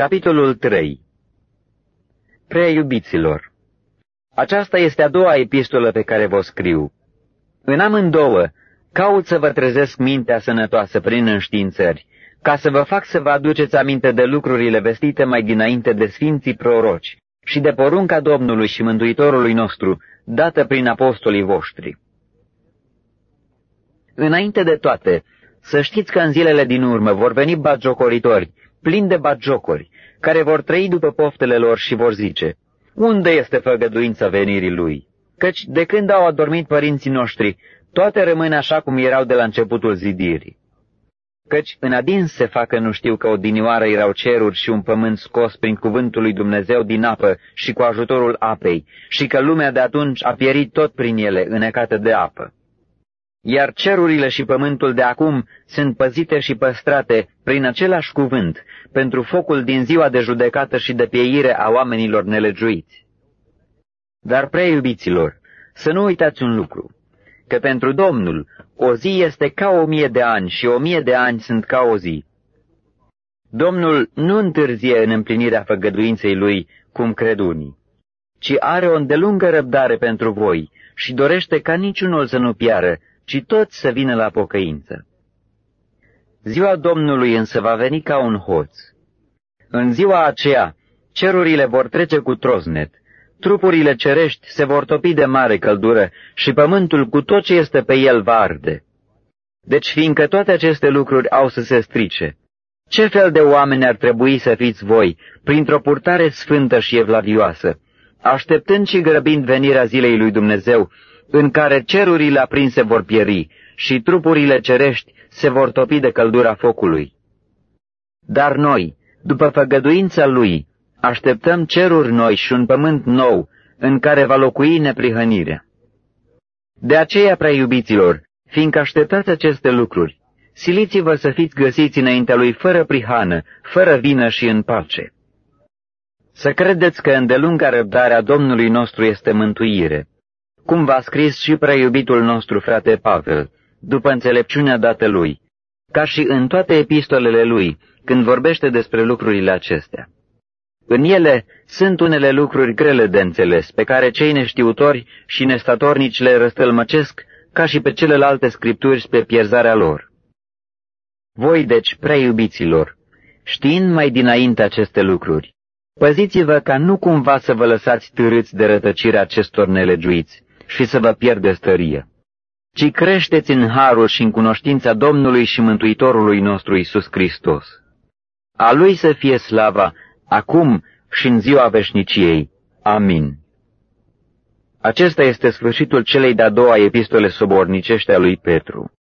Capitolul 3 Prea iubiților, aceasta este a doua epistolă pe care vă scriu. În amândouă, caut să vă trezesc mintea sănătoasă prin înștiințări, ca să vă fac să vă aduceți aminte de lucrurile vestite mai dinainte de sfinții proroci și de porunca Domnului și Mântuitorului nostru, dată prin apostolii voștri. Înainte de toate, să știți că în zilele din urmă vor veni bagiocoritori, plini de bagiocori, care vor trăi după poftele lor și vor zice, Unde este făgăduința venirii lui? Căci de când au adormit părinții noștri, toate rămân așa cum erau de la începutul zidirii. Căci în adins se facă nu știu că odinioară erau ceruri și un pământ scos prin cuvântul lui Dumnezeu din apă și cu ajutorul apei, și că lumea de atunci a pierit tot prin ele, înecată de apă iar cerurile și pământul de acum sunt păzite și păstrate prin același cuvânt pentru focul din ziua de judecată și de pieire a oamenilor nelegiuiți. Dar, prea iubiților, să nu uitați un lucru, că pentru Domnul o zi este ca o mie de ani și o mie de ani sunt ca o zi. Domnul nu întârzie în împlinirea făgăduinței lui, cum cred unii, ci are o îndelungă răbdare pentru voi și dorește ca niciunul să nu piară, ci toți să vină la pocăință. Ziua Domnului însă va veni ca un hoț. În ziua aceea, cerurile vor trece cu troznet, trupurile cerești se vor topi de mare căldură și pământul cu tot ce este pe el va arde. Deci, fiindcă toate aceste lucruri au să se strice, ce fel de oameni ar trebui să fiți voi, printr-o purtare sfântă și evlavioasă, așteptând și grăbind venirea zilei lui Dumnezeu, în care cerurile aprinse vor pieri și trupurile cerești se vor topi de căldura focului. Dar noi, după făgăduința Lui, așteptăm ceruri noi și un pământ nou, în care va locui neprihănirea. De aceea, prea iubiților, fiindcă așteptați aceste lucruri, siliți-vă să fiți găsiți înaintea Lui fără prihană, fără vină și în pace. Să credeți că îndelunga răbdarea Domnului nostru este mântuire, cum v-a scris și preiubitul nostru frate Pavel, după înțelepciunea dată lui, ca și în toate epistolele lui, când vorbește despre lucrurile acestea. În ele sunt unele lucruri grele de înțeles, pe care cei neștiutori și nestatornici le răstălmăcesc ca și pe celelalte scripturi spre pierzarea lor. Voi, deci, preiubiților, știind mai dinainte aceste lucruri, păziți-vă ca nu cumva să vă lăsați târâți de rătăcirea acestor nelegiuiți, și să vă pierdeți tărie, ci creșteți în harul și în cunoștința Domnului și Mântuitorului nostru Isus Hristos. A Lui să fie slava, acum și în ziua veșniciei. Amin. Acesta este sfârșitul celei de-a doua epistole sobornicește a lui Petru.